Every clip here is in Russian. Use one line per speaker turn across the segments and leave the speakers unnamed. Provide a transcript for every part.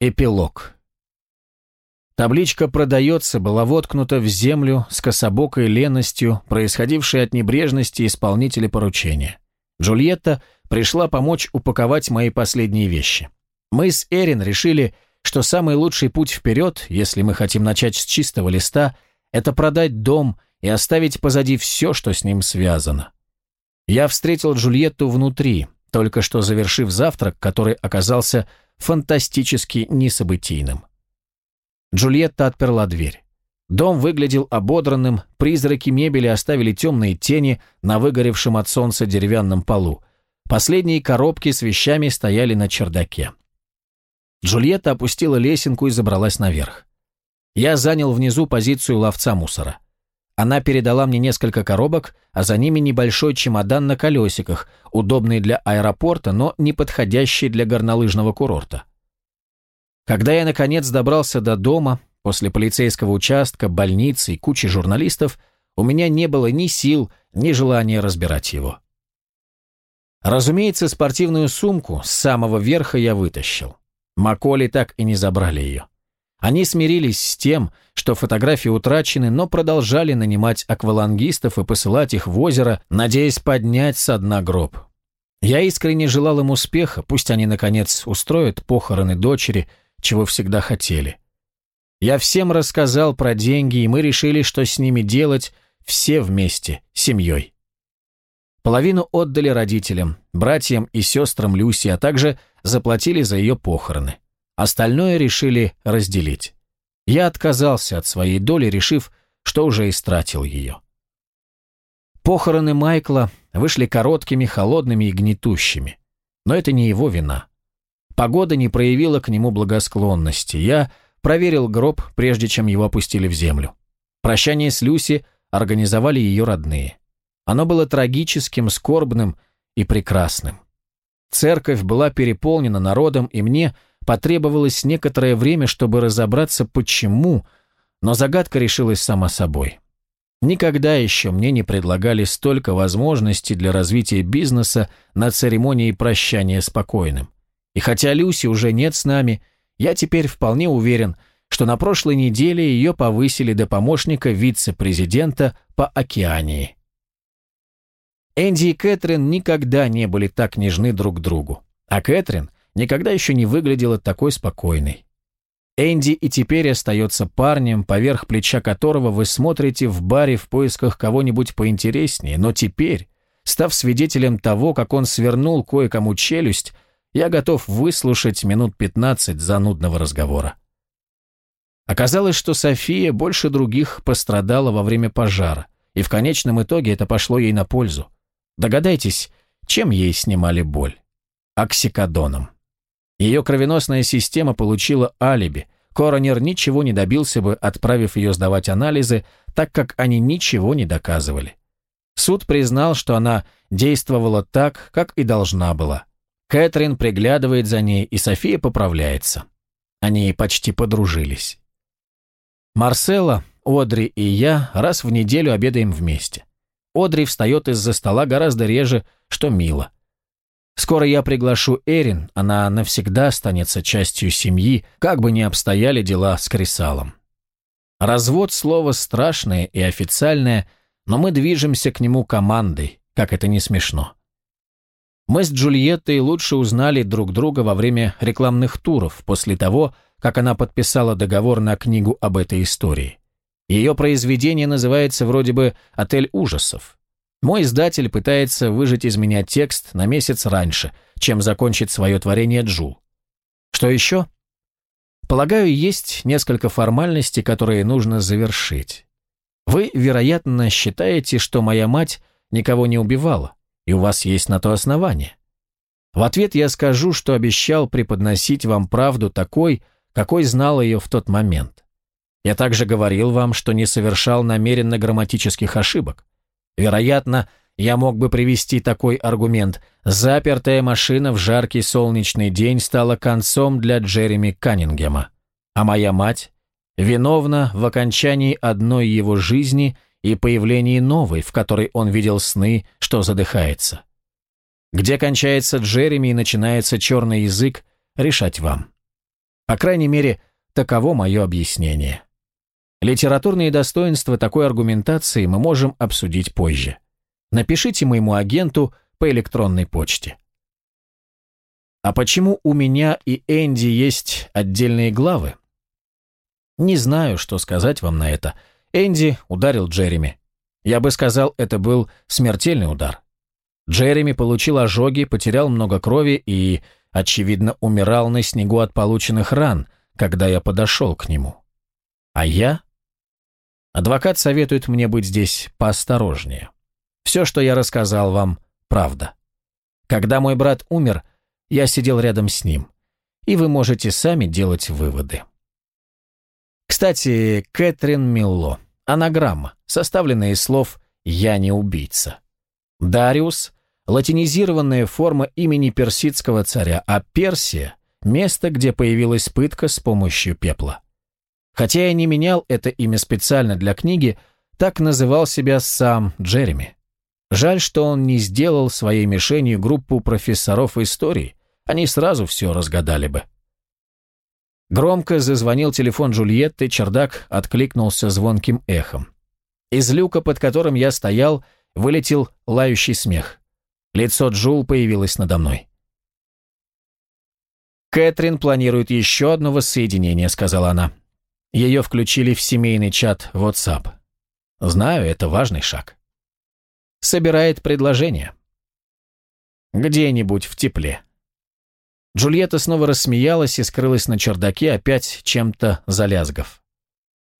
Эпилог. Табличка «Продается» была воткнута в землю с кособокой леностью, происходившей от небрежности исполнителя поручения. Джульетта пришла помочь упаковать мои последние вещи. Мы с Эрин решили, что самый лучший путь вперед, если мы хотим начать с чистого листа, это продать дом и оставить позади все, что с ним связано. Я встретил Джульетту внутри, только что завершив завтрак, который оказался фантастически несобытийным. Джульетта отперла дверь. Дом выглядел ободранным, призраки мебели оставили темные тени на выгоревшем от солнца деревянном полу. Последние коробки с вещами стояли на чердаке. Джульетта опустила лесенку и забралась наверх. Я занял внизу позицию ловца мусора. Она передала мне несколько коробок, а за ними небольшой чемодан на колесиках, удобный для аэропорта, но не подходящий для горнолыжного курорта. Когда я, наконец, добрался до дома, после полицейского участка, больницы и кучи журналистов, у меня не было ни сил, ни желания разбирать его. Разумеется, спортивную сумку с самого верха я вытащил. Маколи так и не забрали ее. Они смирились с тем, что фотографии утрачены, но продолжали нанимать аквалангистов и посылать их в озеро, надеясь поднять со дна гроб. Я искренне желал им успеха, пусть они, наконец, устроят похороны дочери, чего всегда хотели. Я всем рассказал про деньги, и мы решили, что с ними делать все вместе, семьей. Половину отдали родителям, братьям и сестрам Люси, а также заплатили за ее похороны. Остальное решили разделить. Я отказался от своей доли, решив, что уже истратил ее. Похороны Майкла вышли короткими, холодными и гнетущими. Но это не его вина. Погода не проявила к нему благосклонности. Я проверил гроб, прежде чем его опустили в землю. Прощание с Люси организовали ее родные. Оно было трагическим, скорбным и прекрасным. Церковь была переполнена народом, и мне – Потребовалось некоторое время, чтобы разобраться, почему, но загадка решилась сама собой. Никогда еще мне не предлагали столько возможностей для развития бизнеса на церемонии прощания с покойным. И хотя Люси уже нет с нами, я теперь вполне уверен, что на прошлой неделе ее повысили до помощника вице-президента по Океании. Энди и Кэтрин никогда не были так нежны друг другу, а Кэтрин никогда еще не выглядела такой спокойной. Энди и теперь остается парнем, поверх плеча которого вы смотрите в баре в поисках кого-нибудь поинтереснее, но теперь, став свидетелем того, как он свернул кое-кому челюсть, я готов выслушать минут пятнадцать занудного разговора. Оказалось, что София больше других пострадала во время пожара, и в конечном итоге это пошло ей на пользу. Догадайтесь, чем ей снимали боль? Оксикодоном. Ее кровеносная система получила алиби. Коронер ничего не добился бы, отправив ее сдавать анализы, так как они ничего не доказывали. Суд признал, что она действовала так, как и должна была. Кэтрин приглядывает за ней, и София поправляется. Они почти подружились. Марсела, Одри и я раз в неделю обедаем вместе. Одри встает из-за стола гораздо реже, что мило. Скоро я приглашу Эрин, она навсегда останется частью семьи, как бы ни обстояли дела с Крисалом. Развод – слово страшное и официальное, но мы движемся к нему командой, как это не смешно. Мы с Джульеттой лучше узнали друг друга во время рекламных туров, после того, как она подписала договор на книгу об этой истории. Ее произведение называется вроде бы «Отель ужасов». Мой издатель пытается выжать из меня текст на месяц раньше, чем закончит свое творение Джул. Что еще? Полагаю, есть несколько формальностей, которые нужно завершить. Вы, вероятно, считаете, что моя мать никого не убивала, и у вас есть на то основание. В ответ я скажу, что обещал преподносить вам правду такой, какой знал ее в тот момент. Я также говорил вам, что не совершал намеренно грамматических ошибок. Вероятно, я мог бы привести такой аргумент. Запертая машина в жаркий солнечный день стала концом для Джереми Каннингема. А моя мать виновна в окончании одной его жизни и появлении новой, в которой он видел сны, что задыхается. Где кончается Джереми и начинается черный язык, решать вам. По крайней мере, таково мое объяснение. Литературные достоинства такой аргументации мы можем обсудить позже. Напишите моему агенту по электронной почте. А почему у меня и Энди есть отдельные главы? Не знаю, что сказать вам на это. Энди ударил Джереми. Я бы сказал, это был смертельный удар. Джереми получил ожоги, потерял много крови и, очевидно, умирал на снегу от полученных ран, когда я подошел к нему. А я? Адвокат советует мне быть здесь поосторожнее. Все, что я рассказал вам, правда. Когда мой брат умер, я сидел рядом с ним, и вы можете сами делать выводы. Кстати, Кэтрин Милло. Анаграмма, составленная из слов «я не убийца». Дариус – латинизированная форма имени персидского царя, а Персия – место, где появилась пытка с помощью пепла. Хотя я не менял это имя специально для книги, так называл себя сам Джереми. Жаль, что он не сделал своей мишенью группу профессоров истории, они сразу все разгадали бы. Громко зазвонил телефон Джульетты, чердак откликнулся звонким эхом. Из люка, под которым я стоял, вылетел лающий смех. Лицо Джул появилось надо мной. «Кэтрин планирует еще одно воссоединение», — сказала она. Ее включили в семейный чат WhatsApp. Знаю, это важный шаг. Собирает предложение. Где-нибудь в тепле. Джульетта снова рассмеялась и скрылась на чердаке, опять чем-то залязгав.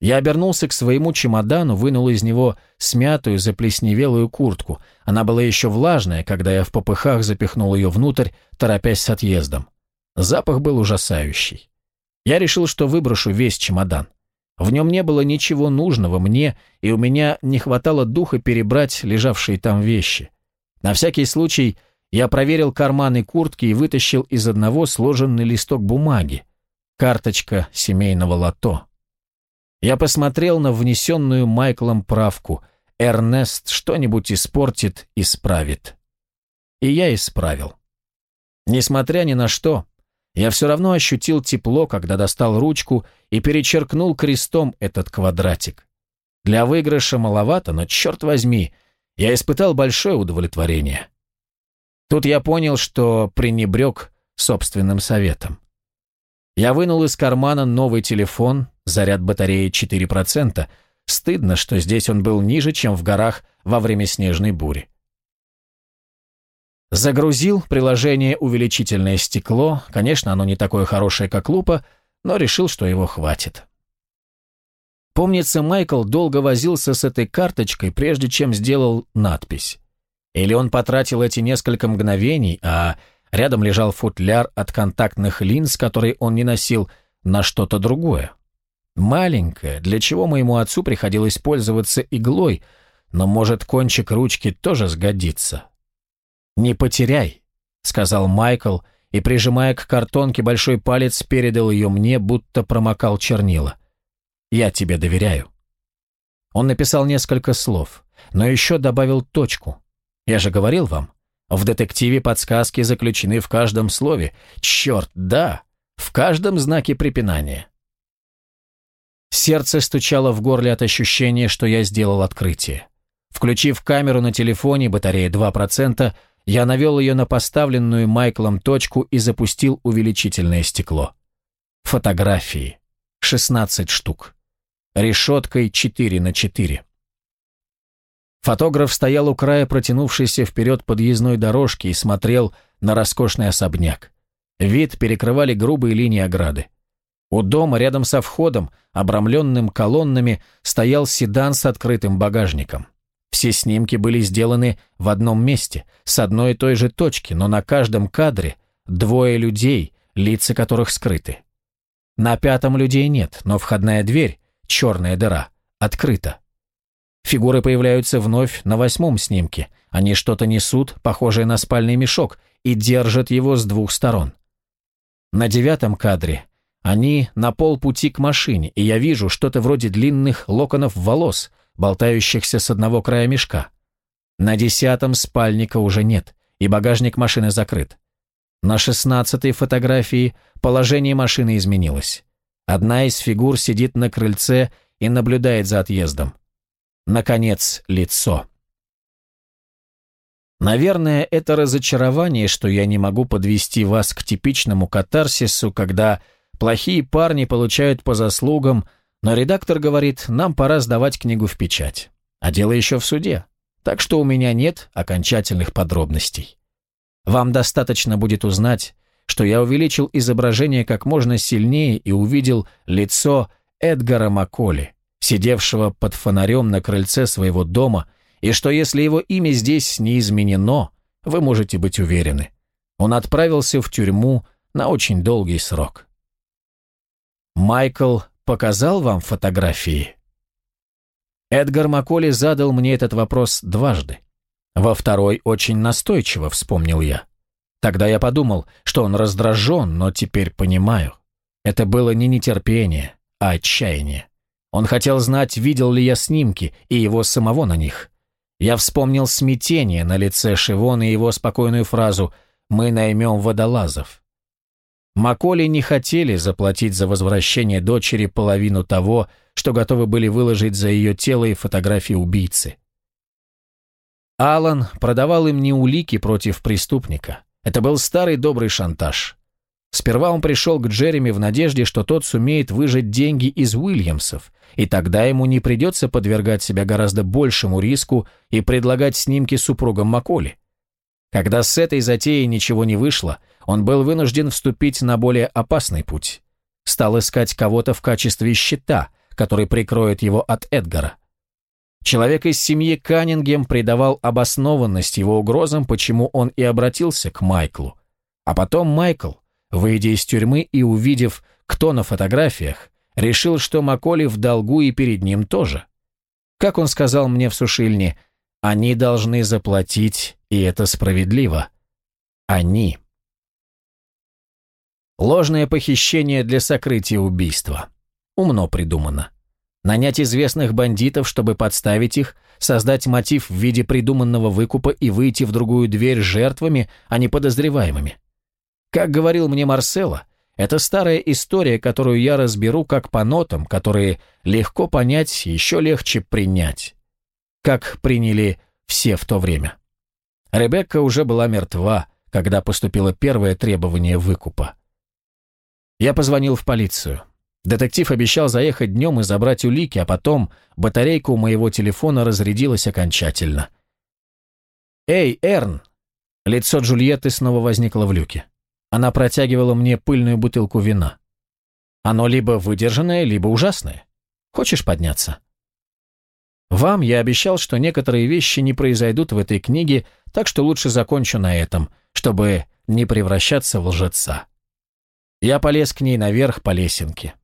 Я обернулся к своему чемодану, вынул из него смятую, заплесневелую куртку. Она была еще влажная, когда я в попыхах запихнул ее внутрь, торопясь с отъездом. Запах был ужасающий. Я решил, что выброшу весь чемодан. В нем не было ничего нужного мне, и у меня не хватало духа перебрать лежавшие там вещи. На всякий случай я проверил карманы куртки и вытащил из одного сложенный листок бумаги. Карточка семейного лото. Я посмотрел на внесенную Майклом правку. Эрнест что-нибудь испортит, исправит. И я исправил. Несмотря ни на что, я все равно ощутил тепло, когда достал ручку и перечеркнул крестом этот квадратик. Для выигрыша маловато, но, черт возьми, я испытал большое удовлетворение. Тут я понял, что пренебрег собственным советом. Я вынул из кармана новый телефон, заряд батареи 4%. Стыдно, что здесь он был ниже, чем в горах во время снежной бури. Загрузил приложение «Увеличительное стекло». Конечно, оно не такое хорошее, как лупа, но решил, что его хватит. Помнится, Майкл долго возился с этой карточкой, прежде чем сделал надпись. Или он потратил эти несколько мгновений, а рядом лежал футляр от контактных линз, который он не носил, на что-то другое. Маленькое, для чего моему отцу приходилось пользоваться иглой, но, может, кончик ручки тоже сгодится. «Не потеряй», — сказал Майкл, и, прижимая к картонке большой палец, передал ее мне, будто промокал чернила. «Я тебе доверяю». Он написал несколько слов, но еще добавил точку — я же говорил вам, в детективе подсказки заключены в каждом слове. Черт, да, в каждом знаке препинания. Сердце стучало в горле от ощущения, что я сделал открытие. Включив камеру на телефоне, батарея 2%, я навел ее на поставленную Майклом точку и запустил увеличительное стекло. Фотографии. 16 штук. Решеткой 4 на 4. Фотограф стоял у края протянувшейся вперед подъездной дорожки и смотрел на роскошный особняк. Вид перекрывали грубые линии ограды. У дома рядом со входом, обрамленным колоннами, стоял седан с открытым багажником. Все снимки были сделаны в одном месте, с одной и той же точки, но на каждом кадре двое людей, лица которых скрыты. На пятом людей нет, но входная дверь, черная дыра, открыта. Фигуры появляются вновь на восьмом снимке. Они что-то несут, похожее на спальный мешок, и держат его с двух сторон. На девятом кадре они на полпути к машине, и я вижу что-то вроде длинных локонов волос, болтающихся с одного края мешка. На десятом спальника уже нет, и багажник машины закрыт. На шестнадцатой фотографии положение машины изменилось. Одна из фигур сидит на крыльце и наблюдает за отъездом. Наконец, лицо. Наверное, это разочарование, что я не могу подвести вас к типичному катарсису, когда плохие парни получают по заслугам, но редактор говорит, нам пора сдавать книгу в печать. А дело еще в суде. Так что у меня нет окончательных подробностей. Вам достаточно будет узнать, что я увеличил изображение как можно сильнее и увидел лицо Эдгара Макколи, сидевшего под фонарем на крыльце своего дома и что если его имя здесь не изменено, вы можете быть уверены. Он отправился в тюрьму на очень долгий срок. Майкл показал вам фотографии? Эдгар Макколи задал мне этот вопрос дважды. Во второй очень настойчиво, вспомнил я. Тогда я подумал, что он раздражен, но теперь понимаю. Это было не нетерпение, а отчаяние. Он хотел знать, видел ли я снимки и его самого на них. Я вспомнил смятение на лице Шивона и его спокойную фразу «Мы наймем водолазов». Маколи не хотели заплатить за возвращение дочери половину того, что готовы были выложить за ее тело и фотографии убийцы. Алан продавал им не улики против преступника. Это был старый добрый шантаж. Сперва он пришел к Джереми в надежде, что тот сумеет выжать деньги из Уильямсов, и тогда ему не придется подвергать себя гораздо большему риску и предлагать снимки супругам Маколи. Когда с этой затеей ничего не вышло, он был вынужден вступить на более опасный путь. Стал искать кого-то в качестве щита, который прикроет его от Эдгара. Человек из семьи Каннингем придавал обоснованность его угрозам, почему он и обратился к Майклу. А потом Майкл, выйдя из тюрьмы и увидев, кто на фотографиях, решил, что Маколи в долгу и перед ним тоже. Как он сказал мне в сушильне, они должны заплатить, и это справедливо. Они. Ложное похищение для сокрытия убийства. Умно придумано. Нанять известных бандитов, чтобы подставить их, создать мотив в виде придуманного выкупа и выйти в другую дверь жертвами, а не подозреваемыми. Как говорил мне Марсело, это старая история, которую я разберу как по нотам, которые легко понять, еще легче принять. Как приняли все в то время. Ребекка уже была мертва, когда поступило первое требование выкупа. Я позвонил в полицию. Детектив обещал заехать днем и забрать улики, а потом батарейка у моего телефона разрядилась окончательно. «Эй, Эрн!» Лицо Джульетты снова возникло в люке. Она протягивала мне пыльную бутылку вина. Оно либо выдержанное, либо ужасное. Хочешь подняться? Вам я обещал, что некоторые вещи не произойдут в этой книге, так что лучше закончу на этом, чтобы не превращаться в лжеца. Я полез к ней наверх по лесенке.